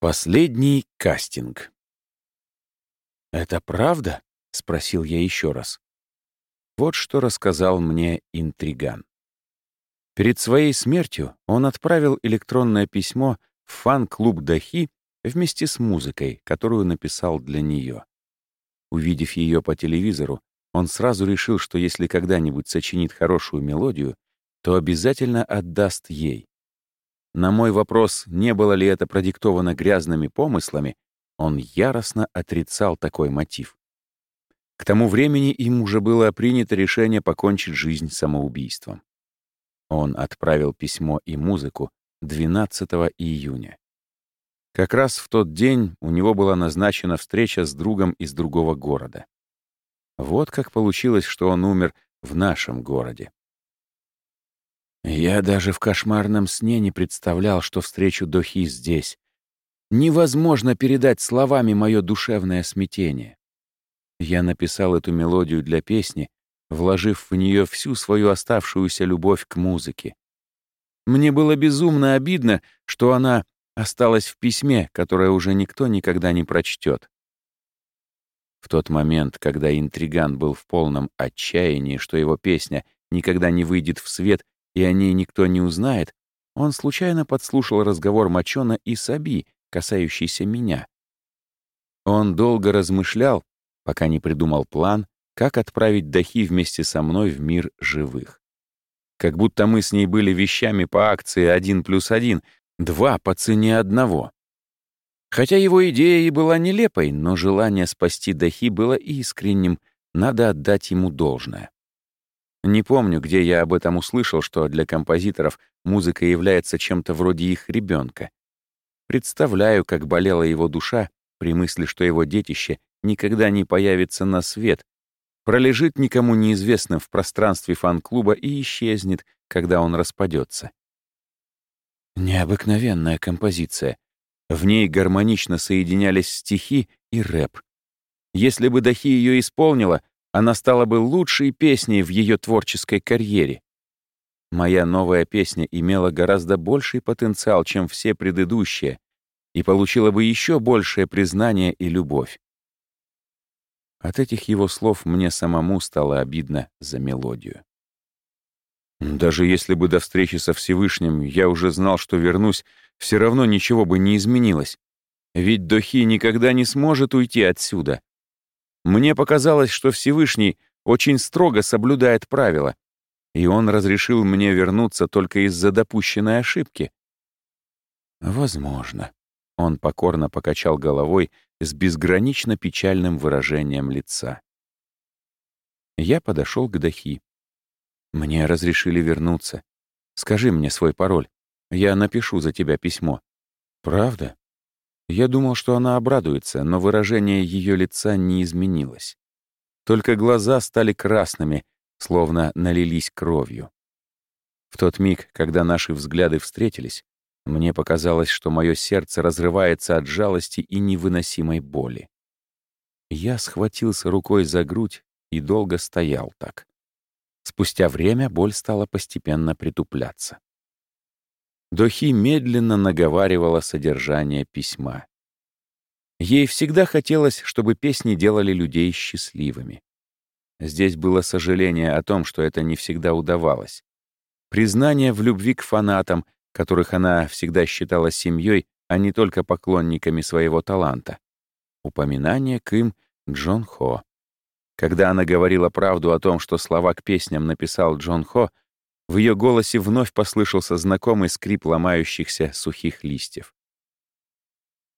Последний кастинг. «Это правда?» — спросил я еще раз. Вот что рассказал мне интриган. Перед своей смертью он отправил электронное письмо в фан-клуб Дахи вместе с музыкой, которую написал для нее. Увидев ее по телевизору, он сразу решил, что если когда-нибудь сочинит хорошую мелодию, то обязательно отдаст ей. На мой вопрос, не было ли это продиктовано грязными помыслами, он яростно отрицал такой мотив. К тому времени им уже было принято решение покончить жизнь самоубийством. Он отправил письмо и музыку 12 июня. Как раз в тот день у него была назначена встреча с другом из другого города. Вот как получилось, что он умер в нашем городе. Я даже в кошмарном сне не представлял, что встречу Дохи здесь. Невозможно передать словами мое душевное смятение. Я написал эту мелодию для песни, вложив в нее всю свою оставшуюся любовь к музыке. Мне было безумно обидно, что она осталась в письме, которое уже никто никогда не прочтет. В тот момент, когда интриган был в полном отчаянии, что его песня никогда не выйдет в свет и о ней никто не узнает, он случайно подслушал разговор Мачона и Саби, касающийся меня. Он долго размышлял, пока не придумал план, как отправить Дахи вместе со мной в мир живых. Как будто мы с ней были вещами по акции один плюс один, два по цене одного. Хотя его идея и была нелепой, но желание спасти Дахи было искренним, надо отдать ему должное. Не помню, где я об этом услышал, что для композиторов музыка является чем-то вроде их ребенка. Представляю, как болела его душа при мысли, что его детище никогда не появится на свет, пролежит никому неизвестным в пространстве фан-клуба и исчезнет, когда он распадется. Необыкновенная композиция. В ней гармонично соединялись стихи и рэп. Если бы Дахи ее исполнила, она стала бы лучшей песней в ее творческой карьере. Моя новая песня имела гораздо больший потенциал, чем все предыдущие, и получила бы еще большее признание и любовь. От этих его слов мне самому стало обидно за мелодию. Даже если бы до встречи со Всевышним я уже знал, что вернусь, все равно ничего бы не изменилось. Ведь Дохи никогда не сможет уйти отсюда. Мне показалось, что Всевышний очень строго соблюдает правила, и он разрешил мне вернуться только из-за допущенной ошибки. Возможно. Он покорно покачал головой с безгранично печальным выражением лица. Я подошел к Дахи. Мне разрешили вернуться. Скажи мне свой пароль. Я напишу за тебя письмо. Правда? Я думал, что она обрадуется, но выражение ее лица не изменилось. Только глаза стали красными, словно налились кровью. В тот миг, когда наши взгляды встретились, мне показалось, что мое сердце разрывается от жалости и невыносимой боли. Я схватился рукой за грудь и долго стоял так. Спустя время боль стала постепенно притупляться. Дохи медленно наговаривала содержание письма. Ей всегда хотелось, чтобы песни делали людей счастливыми. Здесь было сожаление о том, что это не всегда удавалось. Признание в любви к фанатам, которых она всегда считала семьей, а не только поклонниками своего таланта. Упоминание к им Джон Хо. Когда она говорила правду о том, что слова к песням написал Джон Хо, в ее голосе вновь послышался знакомый скрип ломающихся сухих листьев.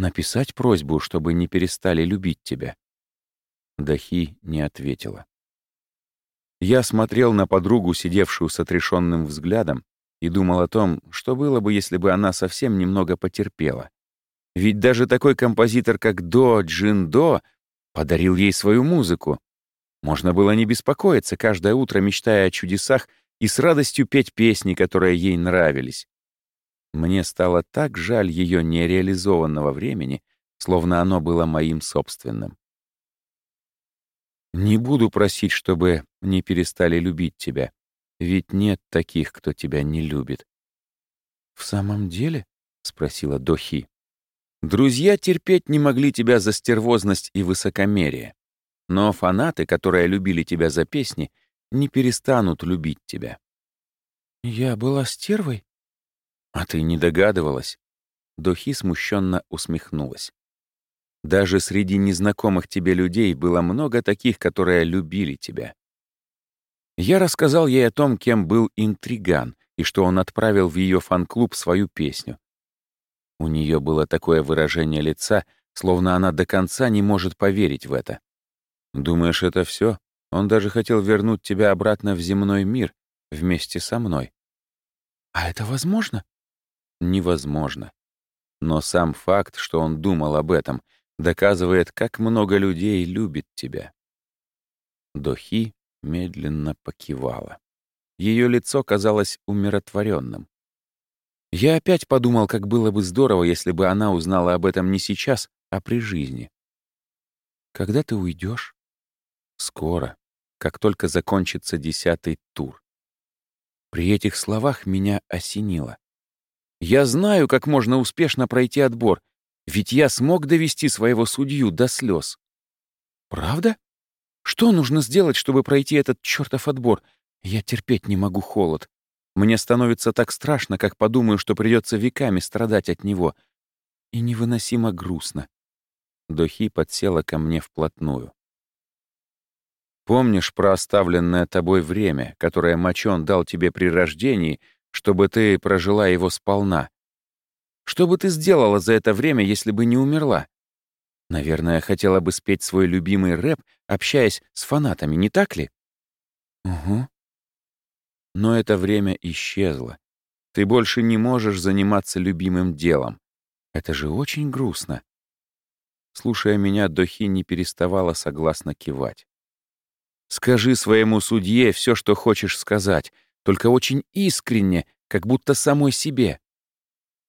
«Написать просьбу, чтобы не перестали любить тебя?» Дахи не ответила. Я смотрел на подругу, сидевшую с отрешенным взглядом, и думал о том, что было бы, если бы она совсем немного потерпела. Ведь даже такой композитор, как До Джин До, подарил ей свою музыку. Можно было не беспокоиться, каждое утро мечтая о чудесах и с радостью петь песни, которые ей нравились. Мне стало так жаль ее нереализованного времени, словно оно было моим собственным. Не буду просить, чтобы не перестали любить тебя, ведь нет таких, кто тебя не любит. «В самом деле?» — спросила Дохи. Друзья терпеть не могли тебя за стервозность и высокомерие. Но фанаты, которые любили тебя за песни, не перестанут любить тебя. «Я была стервой?» «А ты не догадывалась?» Дохи смущенно усмехнулась. «Даже среди незнакомых тебе людей было много таких, которые любили тебя. Я рассказал ей о том, кем был интриган, и что он отправил в ее фан-клуб свою песню. У нее было такое выражение лица, словно она до конца не может поверить в это. «Думаешь, это все? Он даже хотел вернуть тебя обратно в земной мир вместе со мной». «А это возможно?» «Невозможно. Но сам факт, что он думал об этом, доказывает, как много людей любит тебя». Дохи медленно покивала. Ее лицо казалось умиротворенным. Я опять подумал, как было бы здорово, если бы она узнала об этом не сейчас, а при жизни. «Когда ты уйдешь? «Скоро, как только закончится десятый тур». При этих словах меня осенило. «Я знаю, как можно успешно пройти отбор, ведь я смог довести своего судью до слез». «Правда? Что нужно сделать, чтобы пройти этот чертов отбор? Я терпеть не могу холод. Мне становится так страшно, как подумаю, что придется веками страдать от него. И невыносимо грустно. Дохи подсела ко мне вплотную. Помнишь про оставленное тобой время, которое Мачон дал тебе при рождении, чтобы ты прожила его сполна? Что бы ты сделала за это время, если бы не умерла? Наверное, хотела бы спеть свой любимый рэп, общаясь с фанатами, не так ли? Угу. Но это время исчезло. Ты больше не можешь заниматься любимым делом. Это же очень грустно. Слушая меня, Дохи не переставала согласно кивать. Скажи своему судье все, что хочешь сказать, только очень искренне, как будто самой себе.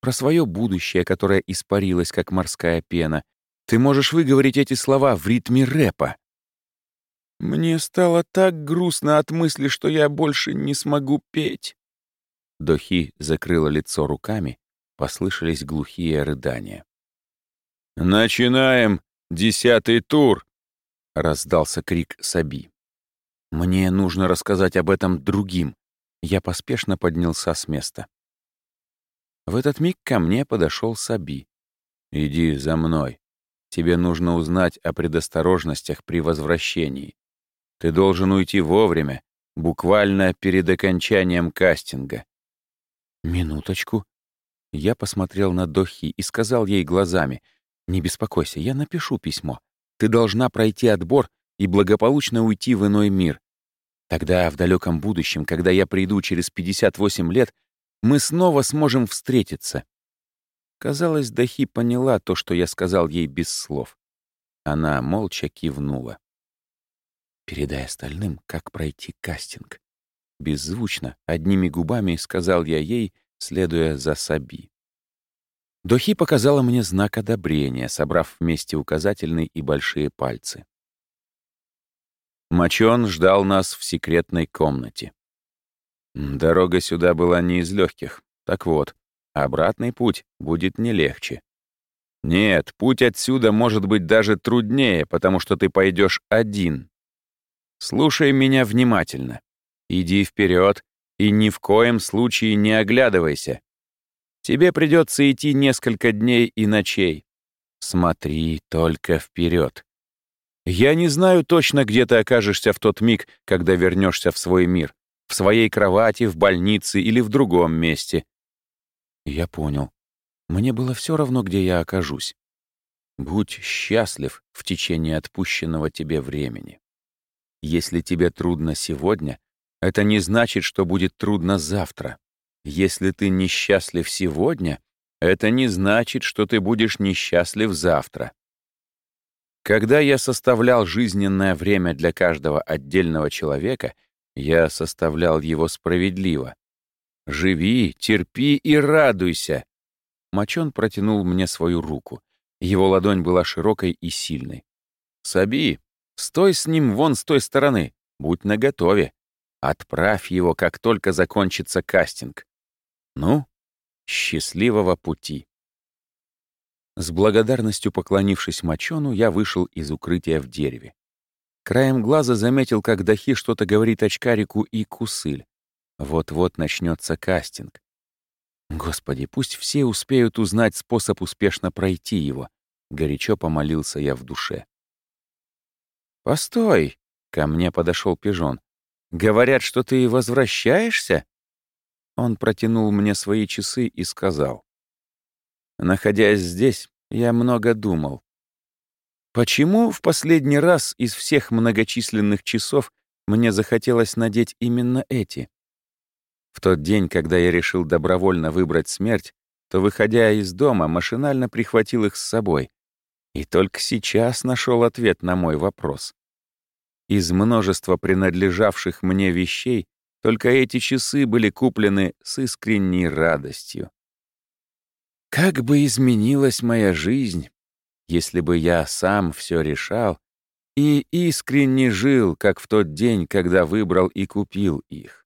Про свое будущее, которое испарилось, как морская пена. Ты можешь выговорить эти слова в ритме рэпа. Мне стало так грустно от мысли, что я больше не смогу петь. Дохи закрыла лицо руками, послышались глухие рыдания. «Начинаем десятый тур!» — раздался крик Саби. «Мне нужно рассказать об этом другим». Я поспешно поднялся с места. В этот миг ко мне подошел Саби. «Иди за мной. Тебе нужно узнать о предосторожностях при возвращении. Ты должен уйти вовремя, буквально перед окончанием кастинга. Минуточку. Я посмотрел на Дохи и сказал ей глазами, «Не беспокойся, я напишу письмо. Ты должна пройти отбор и благополучно уйти в иной мир. Тогда, в далеком будущем, когда я приду через 58 лет, мы снова сможем встретиться». Казалось, Дахи поняла то, что я сказал ей без слов. Она молча кивнула. Передай остальным, как пройти кастинг. Беззвучно, одними губами сказал я ей, следуя за Саби. Дохи показала мне знак одобрения, собрав вместе указательный и большие пальцы. Мачон ждал нас в секретной комнате. Дорога сюда была не из легких. Так вот, обратный путь будет не легче. Нет, путь отсюда может быть даже труднее, потому что ты пойдешь один, Слушай меня внимательно. Иди вперед и ни в коем случае не оглядывайся. Тебе придется идти несколько дней и ночей. Смотри только вперед. Я не знаю точно, где ты окажешься в тот миг, когда вернешься в свой мир. В своей кровати, в больнице или в другом месте. Я понял. Мне было все равно, где я окажусь. Будь счастлив в течение отпущенного тебе времени. Если тебе трудно сегодня, это не значит, что будет трудно завтра. Если ты несчастлив сегодня, это не значит, что ты будешь несчастлив завтра. Когда я составлял жизненное время для каждого отдельного человека, я составлял его справедливо. Живи, терпи и радуйся. Мачон протянул мне свою руку. Его ладонь была широкой и сильной. Саби, Стой с ним вон с той стороны, будь наготове. Отправь его, как только закончится кастинг. Ну, счастливого пути. С благодарностью поклонившись мочону, я вышел из укрытия в дереве. Краем глаза заметил, как Дахи что-то говорит очкарику и кусыль. Вот-вот начнется кастинг. Господи, пусть все успеют узнать способ успешно пройти его. Горячо помолился я в душе. «Постой!» — ко мне подошел пижон. «Говорят, что ты возвращаешься?» Он протянул мне свои часы и сказал. «Находясь здесь, я много думал. Почему в последний раз из всех многочисленных часов мне захотелось надеть именно эти? В тот день, когда я решил добровольно выбрать смерть, то, выходя из дома, машинально прихватил их с собой. И только сейчас нашел ответ на мой вопрос. Из множества принадлежавших мне вещей только эти часы были куплены с искренней радостью. Как бы изменилась моя жизнь, если бы я сам все решал и искренне жил, как в тот день, когда выбрал и купил их.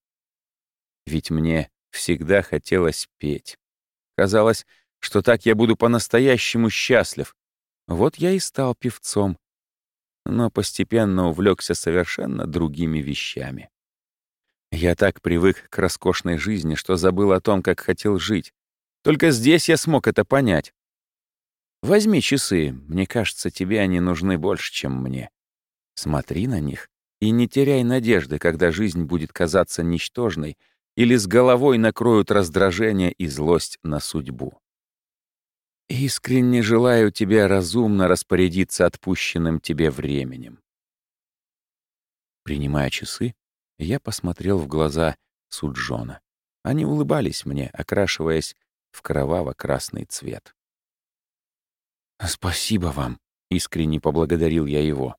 Ведь мне всегда хотелось петь. Казалось, что так я буду по-настоящему счастлив. Вот я и стал певцом, но постепенно увлекся совершенно другими вещами. Я так привык к роскошной жизни, что забыл о том, как хотел жить. Только здесь я смог это понять. Возьми часы, мне кажется, тебе они нужны больше, чем мне. Смотри на них и не теряй надежды, когда жизнь будет казаться ничтожной или с головой накроют раздражение и злость на судьбу. Искренне желаю тебе разумно распорядиться отпущенным тебе временем. Принимая часы, я посмотрел в глаза Суджона. Они улыбались мне, окрашиваясь в кроваво-красный цвет. «Спасибо вам», — искренне поблагодарил я его.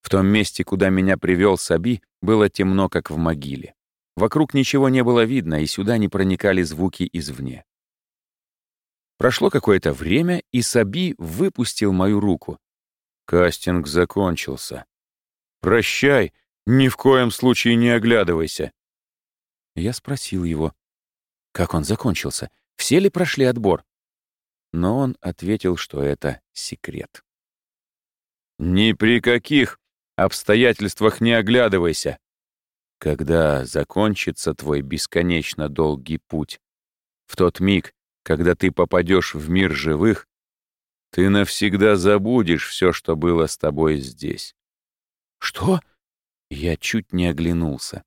В том месте, куда меня привел Саби, было темно, как в могиле. Вокруг ничего не было видно, и сюда не проникали звуки извне. Прошло какое-то время, и Саби выпустил мою руку. Кастинг закончился. «Прощай, ни в коем случае не оглядывайся». Я спросил его, как он закончился, все ли прошли отбор но он ответил, что это секрет. «Ни при каких обстоятельствах не оглядывайся. Когда закончится твой бесконечно долгий путь, в тот миг, когда ты попадешь в мир живых, ты навсегда забудешь все, что было с тобой здесь». «Что?» Я чуть не оглянулся.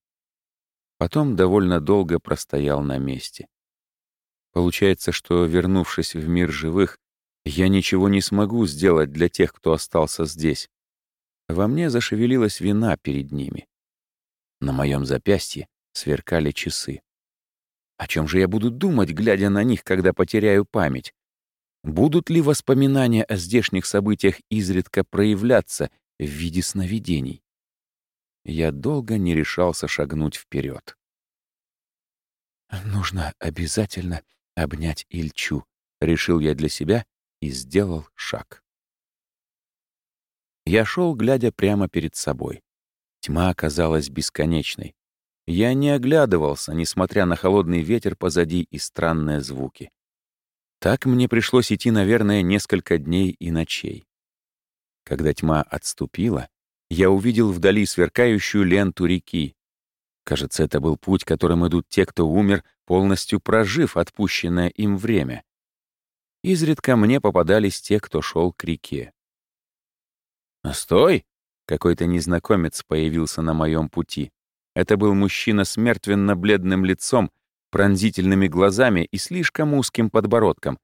Потом довольно долго простоял на месте. Получается, что, вернувшись в мир живых, я ничего не смогу сделать для тех, кто остался здесь. Во мне зашевелилась вина перед ними. На моем запястье сверкали часы. О чем же я буду думать, глядя на них, когда потеряю память? Будут ли воспоминания о здешних событиях изредка проявляться в виде сновидений? Я долго не решался шагнуть вперед. «Нужно обязательно обнять Ильчу, решил я для себя и сделал шаг. Я шел, глядя прямо перед собой. Тьма оказалась бесконечной. Я не оглядывался, несмотря на холодный ветер позади и странные звуки. Так мне пришлось идти, наверное, несколько дней и ночей. Когда тьма отступила, я увидел вдали сверкающую ленту реки, Кажется, это был путь, которым идут те, кто умер, полностью прожив отпущенное им время. Изредка мне попадались те, кто шел к реке. «Стой!» — какой-то незнакомец появился на моем пути. Это был мужчина с мертвенно-бледным лицом, пронзительными глазами и слишком узким подбородком.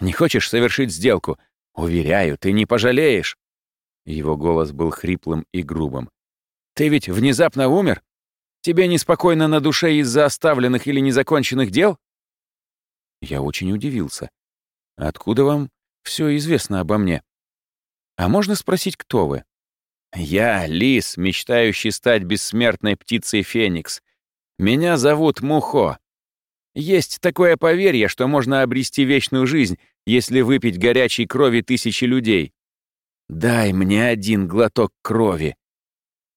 «Не хочешь совершить сделку? Уверяю, ты не пожалеешь!» Его голос был хриплым и грубым. «Ты ведь внезапно умер? Тебе неспокойно на душе из-за оставленных или незаконченных дел?» Я очень удивился. «Откуда вам все известно обо мне? А можно спросить, кто вы?» «Я — лис, мечтающий стать бессмертной птицей Феникс. Меня зовут Мухо. Есть такое поверье, что можно обрести вечную жизнь, если выпить горячей крови тысячи людей. Дай мне один глоток крови.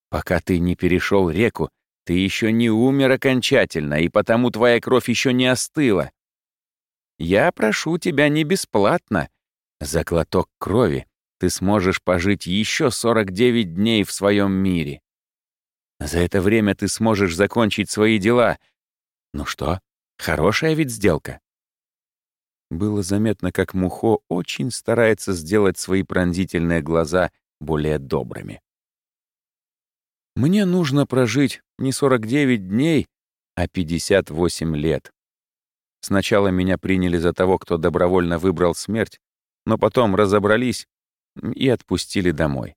Пока ты не перешел реку, ты еще не умер окончательно, и потому твоя кровь еще не остыла. я прошу тебя не бесплатно. За глоток крови ты сможешь пожить еще 49 дней в своем мире. За это время ты сможешь закончить свои дела. Ну что, хорошая ведь сделка?» Было заметно, как Мухо очень старается сделать свои пронзительные глаза более добрыми. «Мне нужно прожить не 49 дней, а 58 лет. Сначала меня приняли за того, кто добровольно выбрал смерть, но потом разобрались и отпустили домой.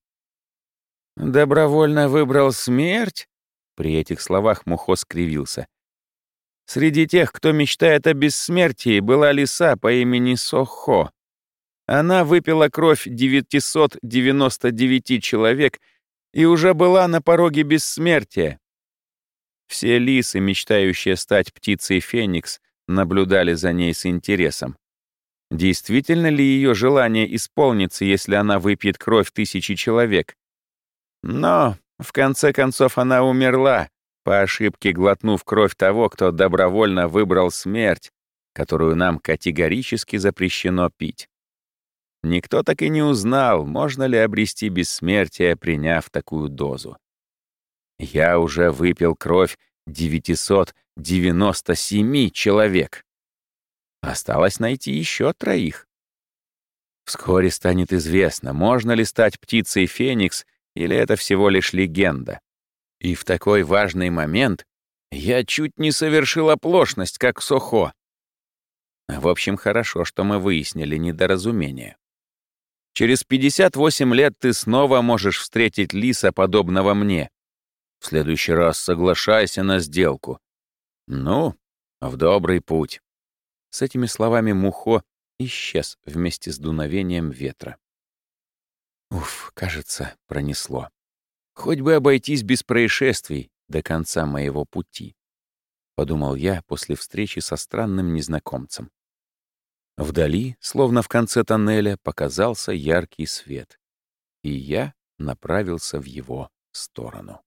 «Добровольно выбрал смерть?» При этих словах Мухо скривился. Среди тех, кто мечтает о бессмертии, была лиса по имени Сохо. Она выпила кровь 999 человек и уже была на пороге бессмертия. Все лисы, мечтающие стать птицей Феникс, наблюдали за ней с интересом. Действительно ли ее желание исполнится, если она выпьет кровь тысячи человек? Но, в конце концов, она умерла, по ошибке глотнув кровь того, кто добровольно выбрал смерть, которую нам категорически запрещено пить. Никто так и не узнал, можно ли обрести бессмертие, приняв такую дозу. Я уже выпил кровь 997 человек. Осталось найти еще троих. Вскоре станет известно, можно ли стать птицей Феникс, или это всего лишь легенда. И в такой важный момент я чуть не совершил оплошность, как Сохо. В общем, хорошо, что мы выяснили недоразумение. Через 58 лет ты снова можешь встретить лиса, подобного мне. В следующий раз соглашайся на сделку. Ну, в добрый путь. С этими словами Мухо исчез вместе с дуновением ветра. Уф, кажется, пронесло. Хоть бы обойтись без происшествий до конца моего пути, подумал я после встречи со странным незнакомцем. Вдали, словно в конце тоннеля, показался яркий свет, и я направился в его сторону.